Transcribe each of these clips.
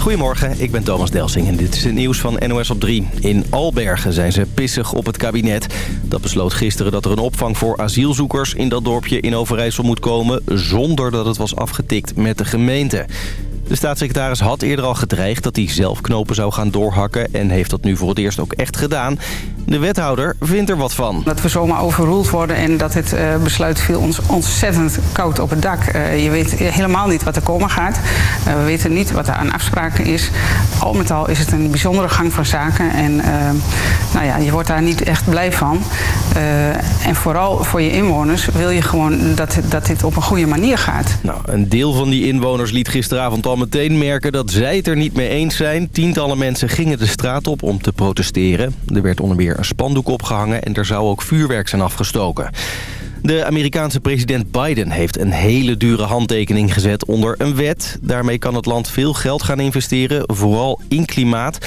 Goedemorgen, ik ben Thomas Delsing en dit is het nieuws van NOS op 3. In Albergen zijn ze pissig op het kabinet. Dat besloot gisteren dat er een opvang voor asielzoekers in dat dorpje in Overijssel moet komen... zonder dat het was afgetikt met de gemeente. De staatssecretaris had eerder al gedreigd dat hij zelf knopen zou gaan doorhakken... en heeft dat nu voor het eerst ook echt gedaan. De wethouder vindt er wat van. Dat we zomaar overroeld worden en dat het uh, besluit viel ons ontzettend koud op het dak. Uh, je weet helemaal niet wat er komen gaat. Uh, we weten niet wat er aan afspraken is. Al met al is het een bijzondere gang van zaken. En nou ja, je wordt daar niet echt blij van. en vooral voor je inwoners wil je gewoon dat, dat dit op een goede manier gaat. Nou, een deel van die inwoners liet gisteravond al meteen merken dat zij het er niet mee eens zijn. Tientallen mensen gingen de straat op om te protesteren. Er werd onder meer een spandoek opgehangen en er zou ook vuurwerk zijn afgestoken. De Amerikaanse president Biden heeft een hele dure handtekening gezet onder een wet. Daarmee kan het land veel geld gaan investeren, vooral in klimaat.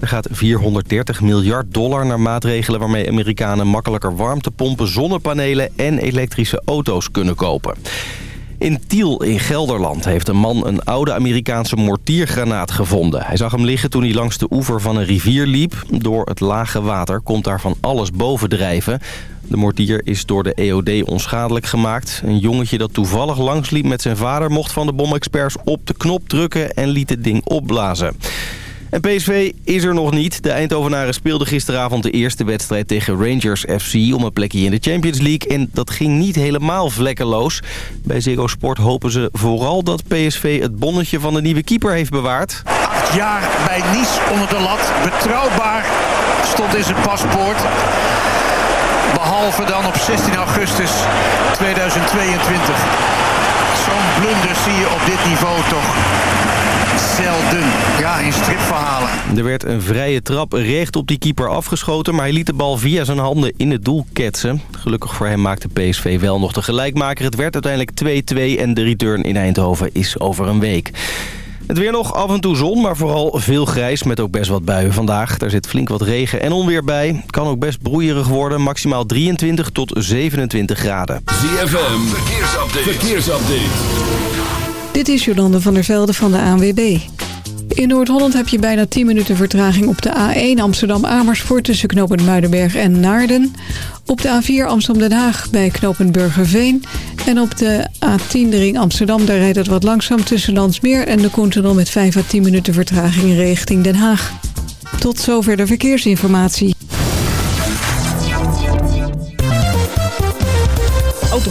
Er gaat 430 miljard dollar naar maatregelen waarmee Amerikanen makkelijker warmtepompen, zonnepanelen en elektrische auto's kunnen kopen. In Tiel in Gelderland heeft een man een oude Amerikaanse mortiergranaat gevonden. Hij zag hem liggen toen hij langs de oever van een rivier liep. Door het lage water komt daar van alles bovendrijven. De mortier is door de EOD onschadelijk gemaakt. Een jongetje dat toevallig langsliep met zijn vader... mocht van de bomexperts op de knop drukken en liet het ding opblazen. En PSV is er nog niet. De Eindhovenaren speelden gisteravond de eerste wedstrijd tegen Rangers FC... om een plekje in de Champions League. En dat ging niet helemaal vlekkeloos. Bij Ziggo Sport hopen ze vooral dat PSV het bonnetje van de nieuwe keeper heeft bewaard. Acht jaar bij Nice onder de lat. Betrouwbaar stond in zijn paspoort. Behalve dan op 16 augustus 2022. Zo'n blunder zie je op dit niveau toch zelden. Ja, in stripverhalen. Er werd een vrije trap recht op die keeper afgeschoten... maar hij liet de bal via zijn handen in het doel ketsen. Gelukkig voor hem maakte PSV wel nog de gelijkmaker. Het werd uiteindelijk 2-2 en de return in Eindhoven is over een week. Het weer nog af en toe zon, maar vooral veel grijs met ook best wat buien vandaag. Daar zit flink wat regen en onweer bij. Kan ook best broeierig worden, maximaal 23 tot 27 graden. ZFM, verkeersupdate. verkeersupdate. Dit is Jolande van der Velde van de ANWB. In Noord-Holland heb je bijna 10 minuten vertraging op de A1 Amsterdam-Amersfoort... tussen knooppunt Muidenberg en Naarden. Op de A4 Amsterdam-Den Haag bij knooppunt Burgerveen. En op de A10 de ring Amsterdam, daar rijdt het wat langzaam... tussen Landsmeer en de Koentunnel met 5 à 10 minuten vertraging richting Den Haag. Tot zover de verkeersinformatie.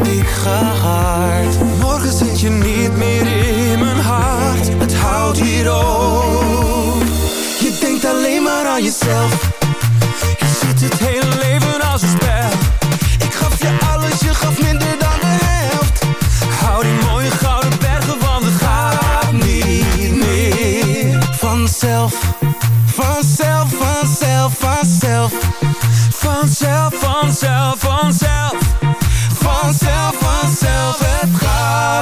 ik ga. Morgen zit je niet meer in mijn hart, het houdt hier op. Je denkt alleen maar aan jezelf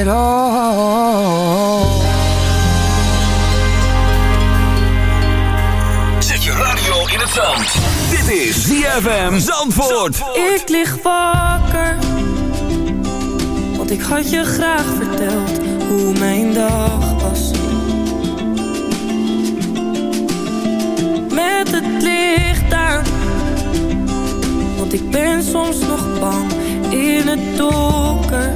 Zet je radio in het zand. Dit is ZFM Zandvoort. Zandvoort. Ik lig wakker. Want ik had je graag verteld hoe mijn dag was. Met het licht daar. Want ik ben soms nog bang in het donker.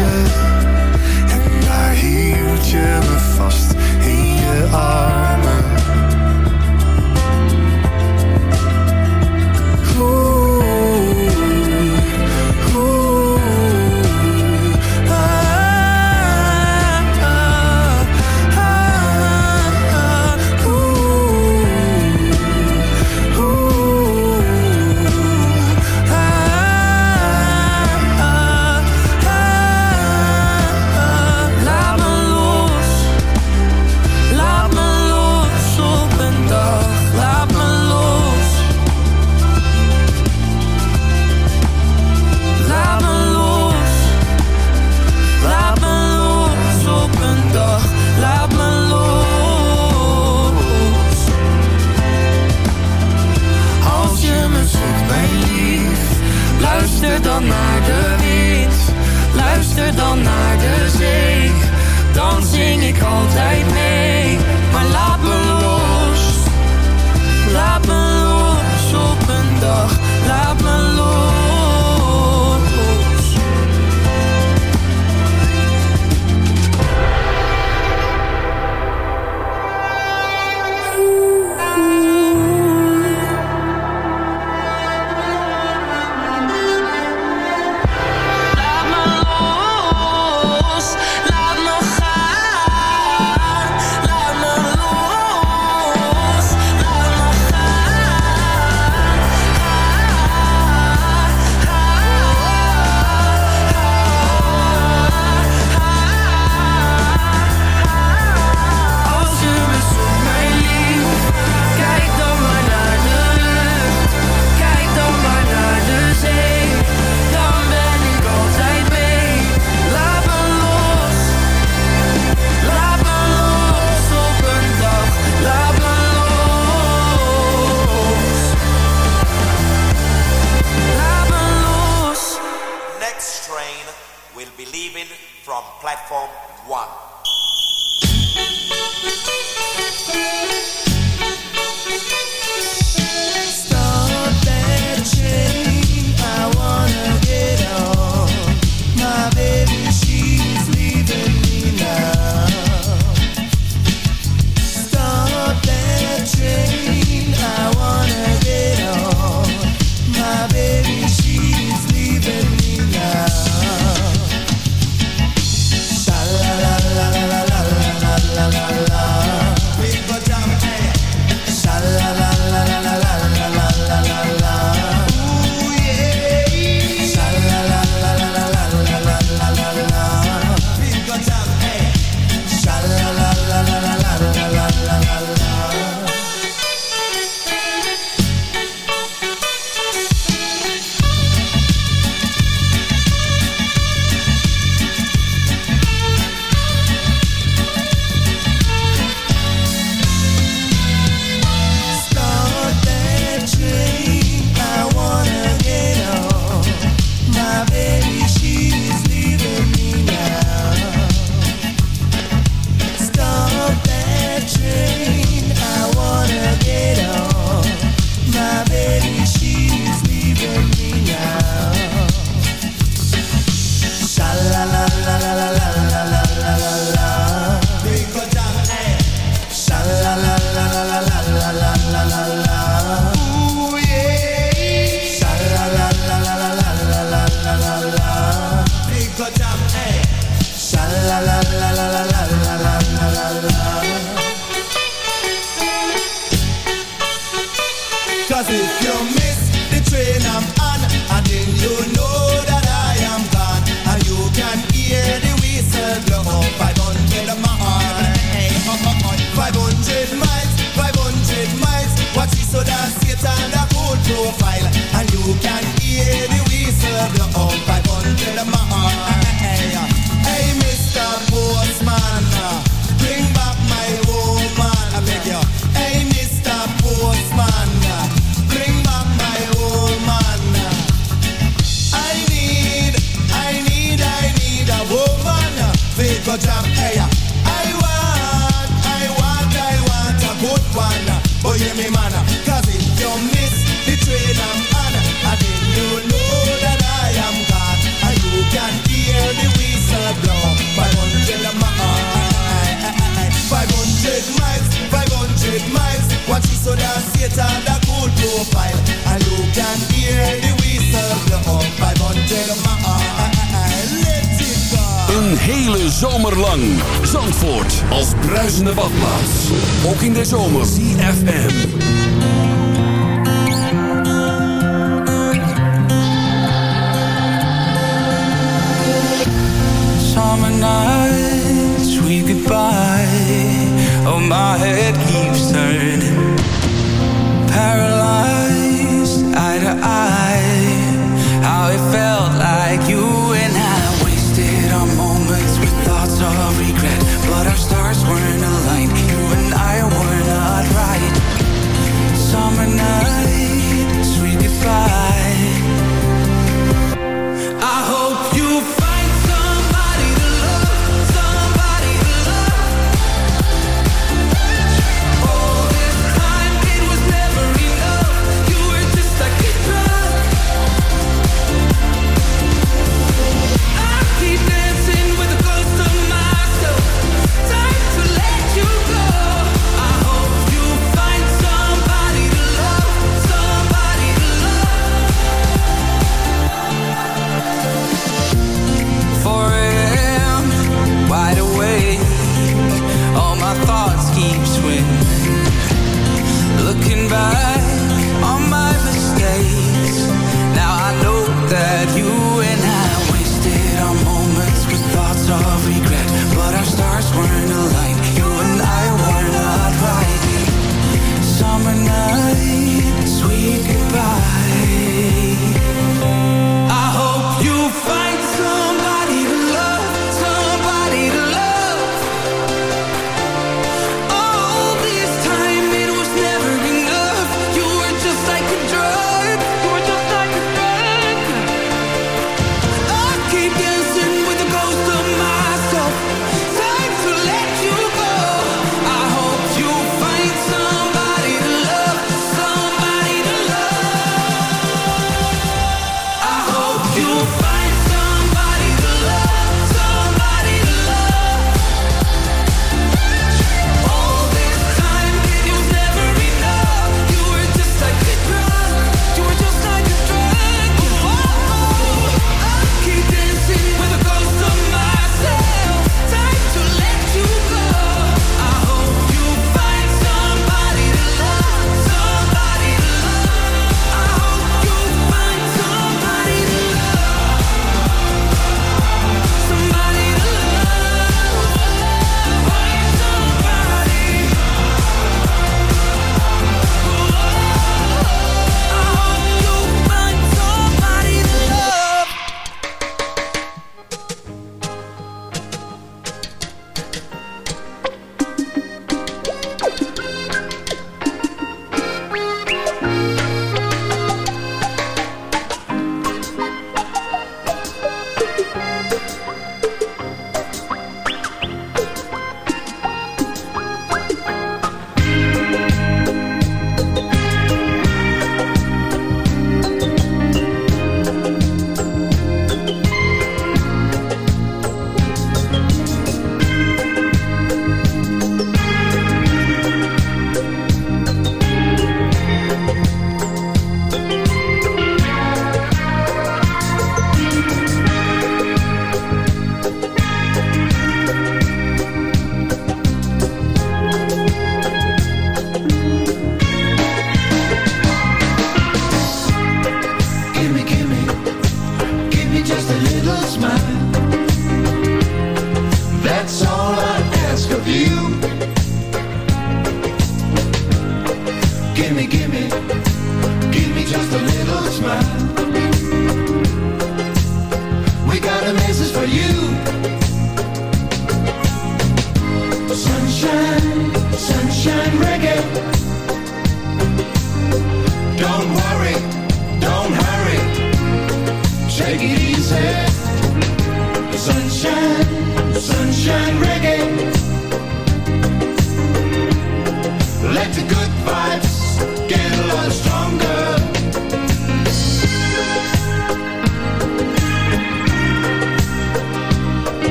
En daar hield je me vast in je arm. Zomer.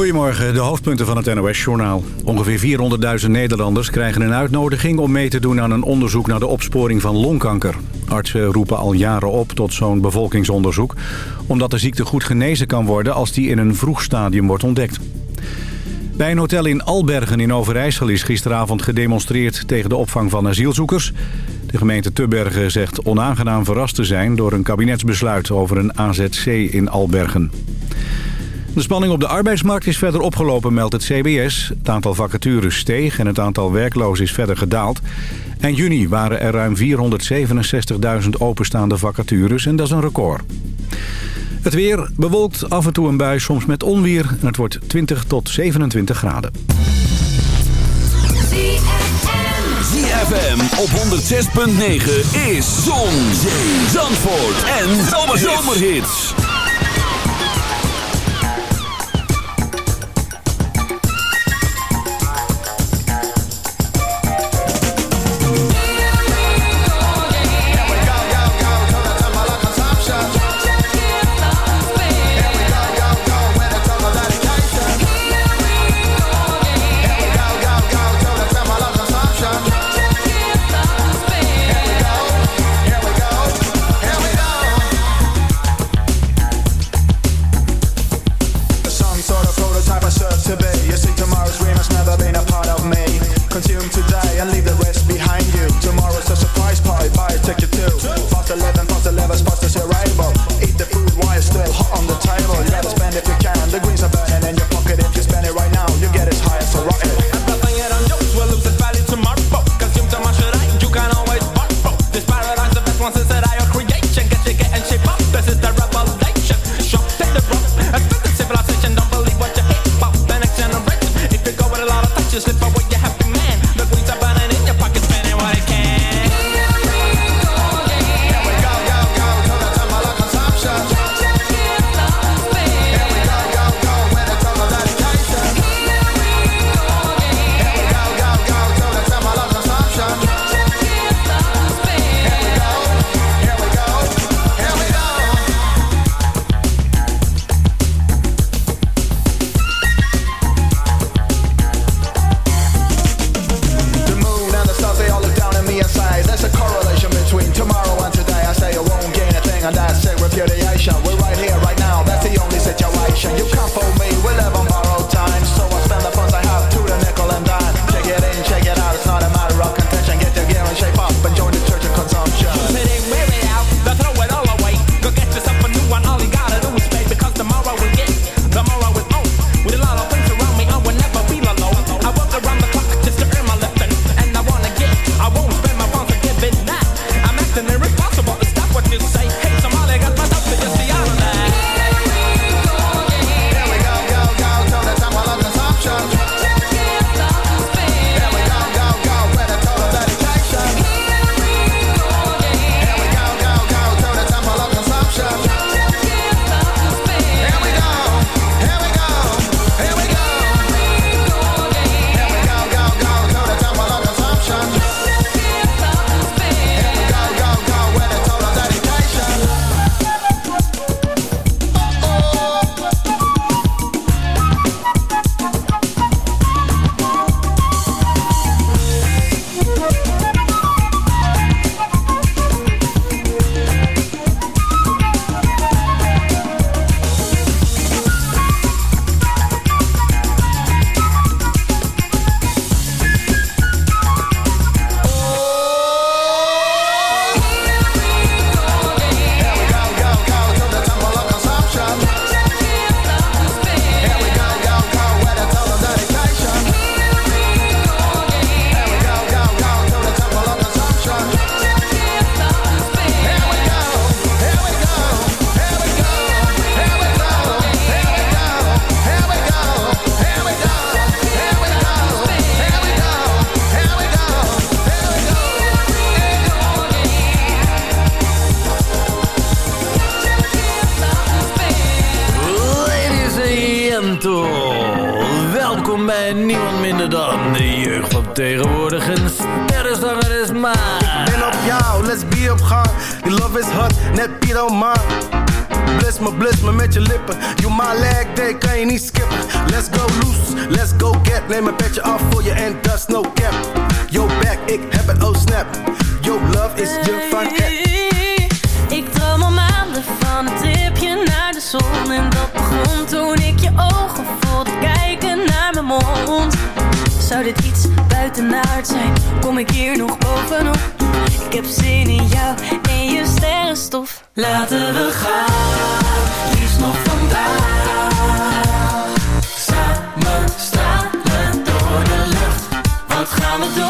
Goedemorgen, de hoofdpunten van het NOS-journaal. Ongeveer 400.000 Nederlanders krijgen een uitnodiging om mee te doen aan een onderzoek naar de opsporing van longkanker. Artsen roepen al jaren op tot zo'n bevolkingsonderzoek... omdat de ziekte goed genezen kan worden als die in een vroeg stadium wordt ontdekt. Bij een hotel in Albergen in Overijssel is gisteravond gedemonstreerd tegen de opvang van asielzoekers. De gemeente Tubbergen zegt onaangenaam verrast te zijn door een kabinetsbesluit over een AZC in Albergen. De spanning op de arbeidsmarkt is verder opgelopen, meldt het CBS. Het aantal vacatures steeg en het aantal werklozen is verder gedaald. Eind juni waren er ruim 467.000 openstaande vacatures en dat is een record. Het weer bewolkt, af en toe een bui, soms met onweer. En het wordt 20 tot 27 graden. ZFM op 106.9 is Zon, Zee, Zandvoort en Zomerhits. Welkom bij niemand minder dan de jeugd van tegenwoordig. Een sterrenzanger is maar. Ik ben op jou, let's be op gang. Die love is hot, net Piet man. Bliss me, bliss me met je lippen. You my leg day, kan je niet skippen. Let's go loose, let's go get. Neem een petje af voor je en is no cap. Yo back, ik heb het, oh snap. Yo love is je van zon En dat begon toen ik je ogen voelde kijken naar mijn mond. Zou dit iets buitenaard zijn? Kom ik hier nog bovenop? Ik heb zin in jou en je sterrenstof. Laten we gaan, liefst nog vandaag. Samen stralen door de lucht. Wat gaan we doen,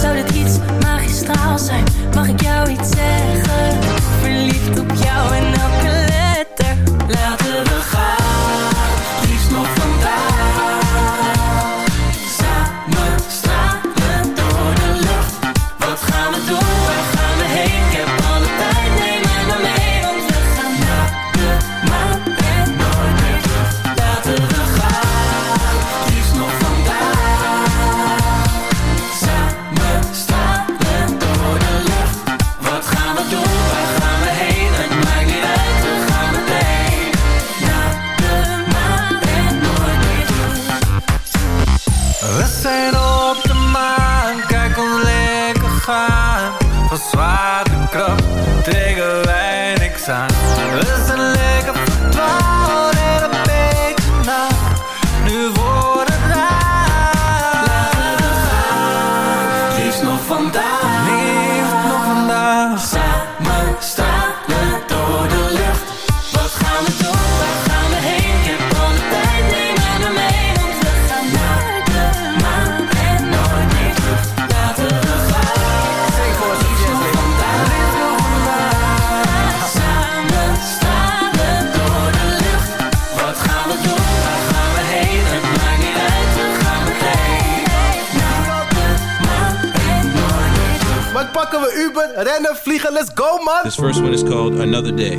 Zou dit iets magistraal zijn? Mag ik jou iets zeggen? Verliefd op jou en elke letter Laten This first one is called Another Day.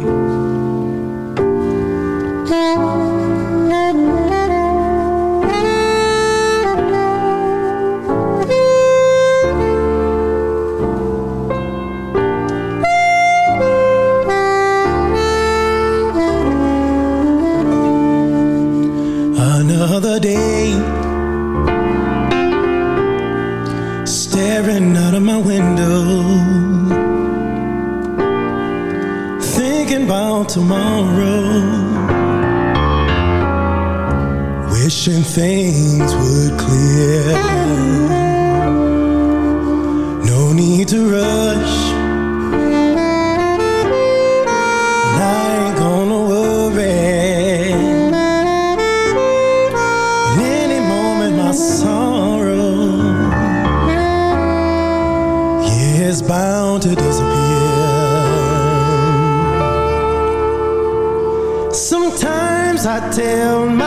Things would clear. No need to rush. And I ain't gonna worry. In any moment my sorrow yeah, is bound to disappear. Sometimes I tell myself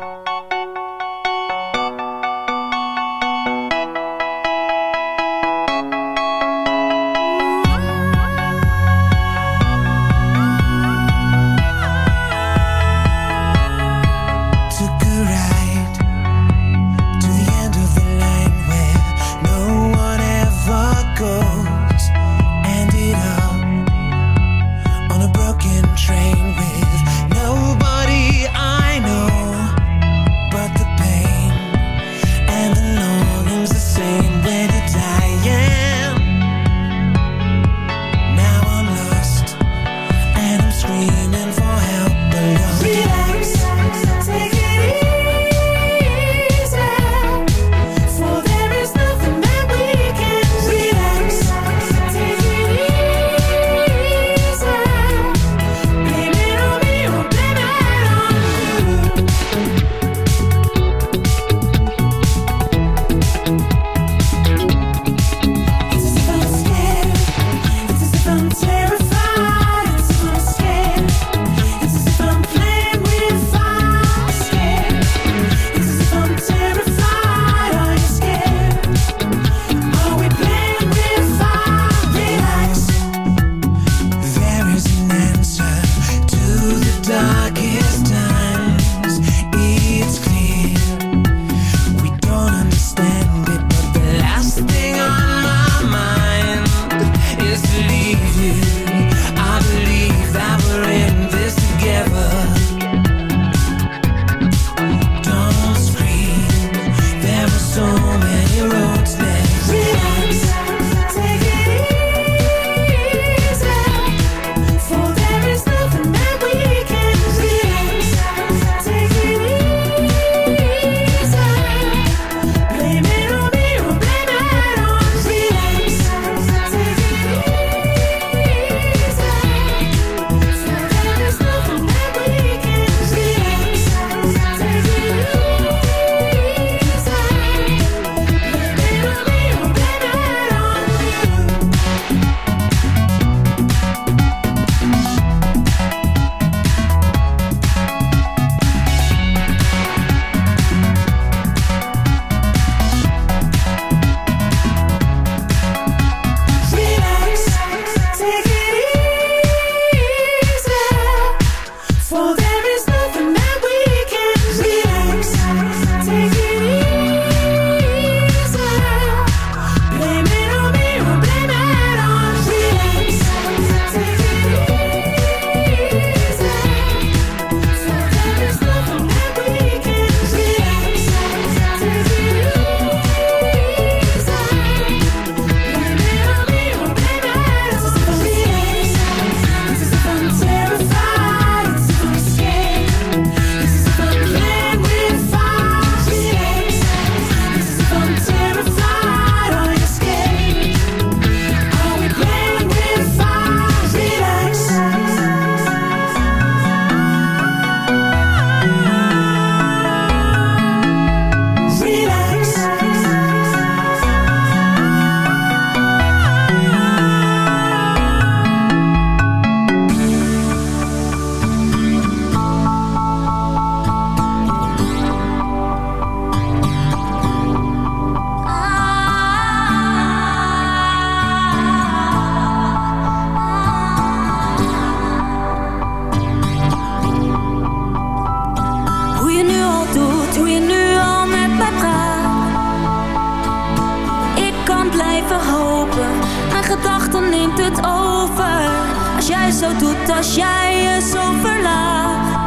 Dan neemt het over. Als jij zo doet, als jij je zo verlaat,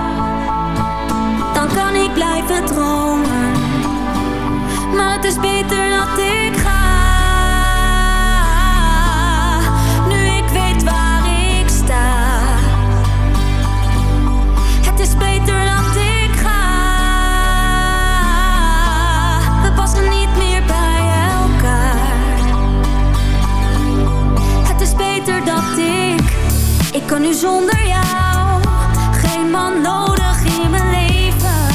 dan kan ik blijven dromen. Maar het is beter dat ik. Ik kan nu zonder jou geen man nodig in mijn leven.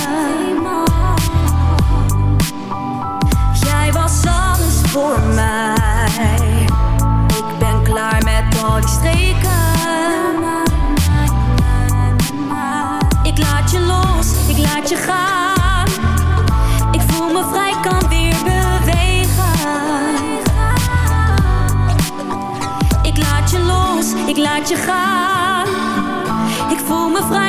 Jij was alles voor mij. Ik ben klaar met al die streken. Ik laat je los, ik laat je gaan. laat je gaan. Ik voel me vrij.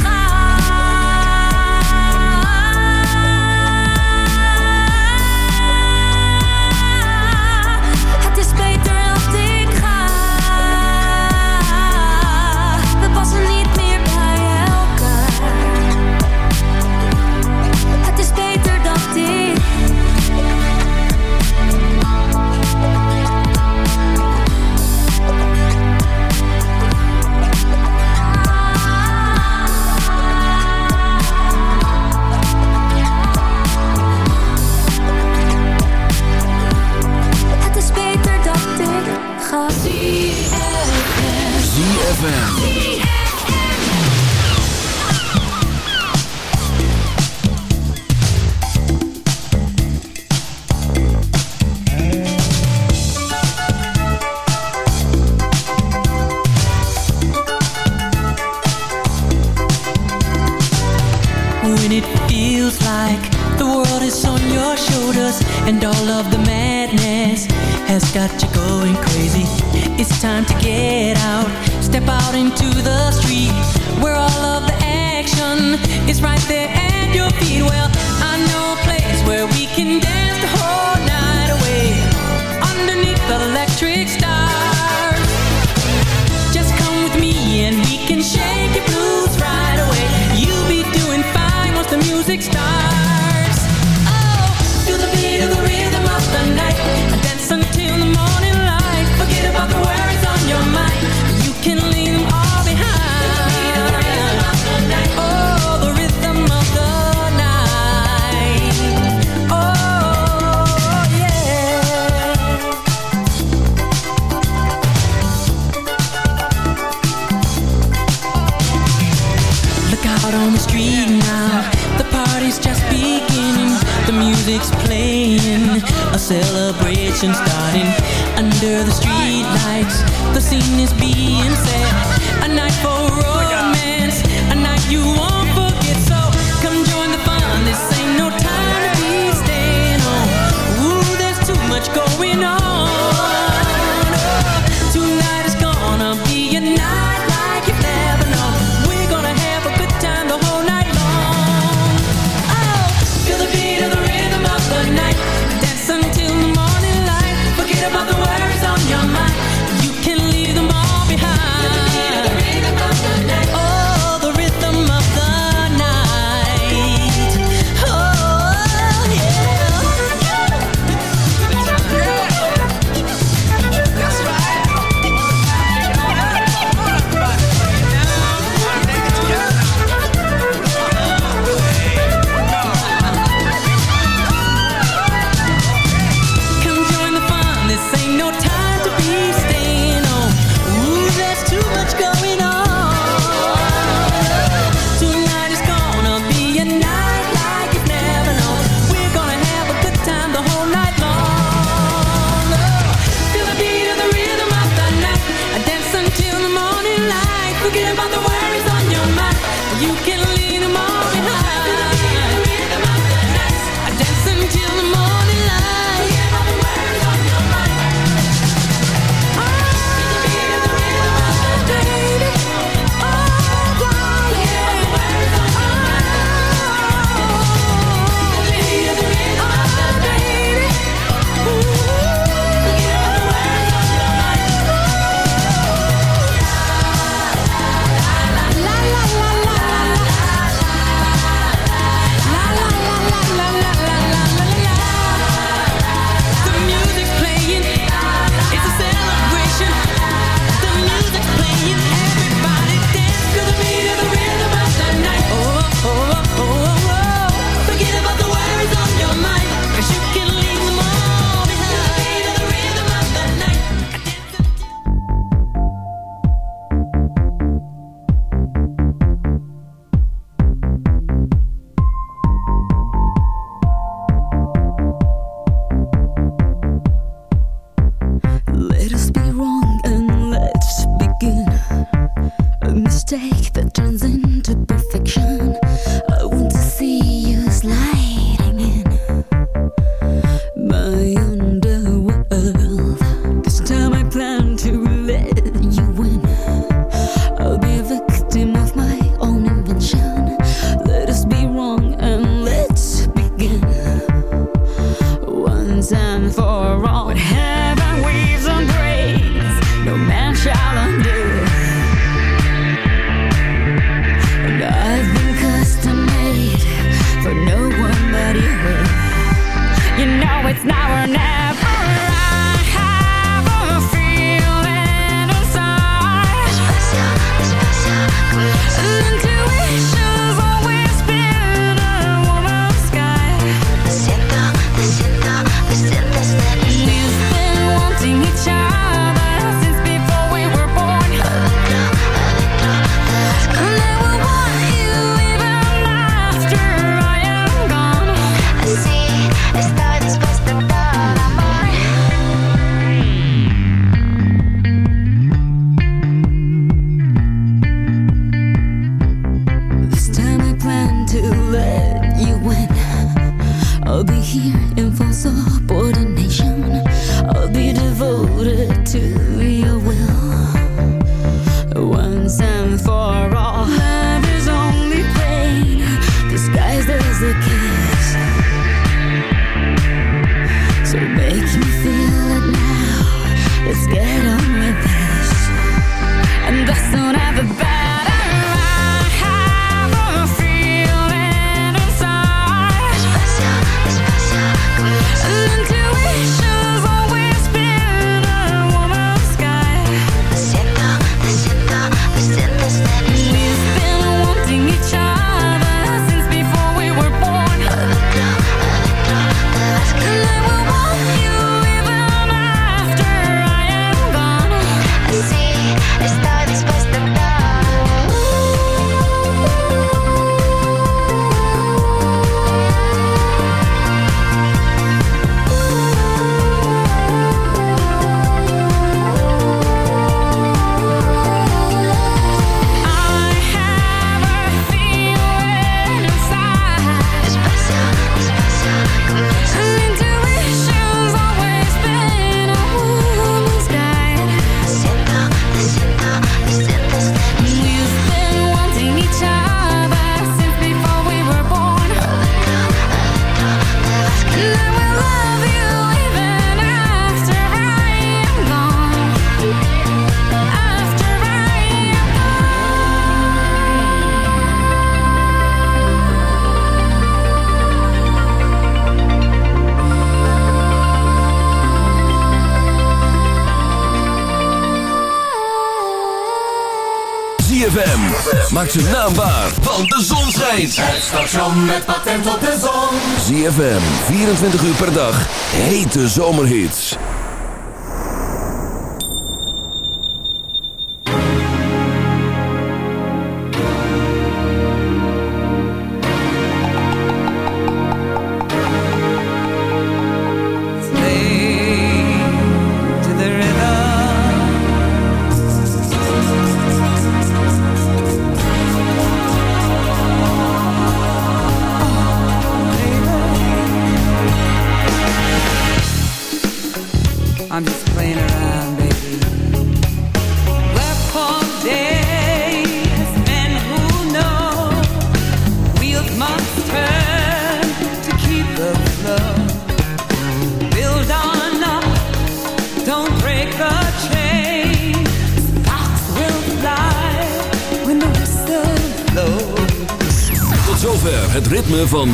maakt van de zon schijnt. Het station met patent op de zon. ZFM, 24 uur per dag, hete zomerhits.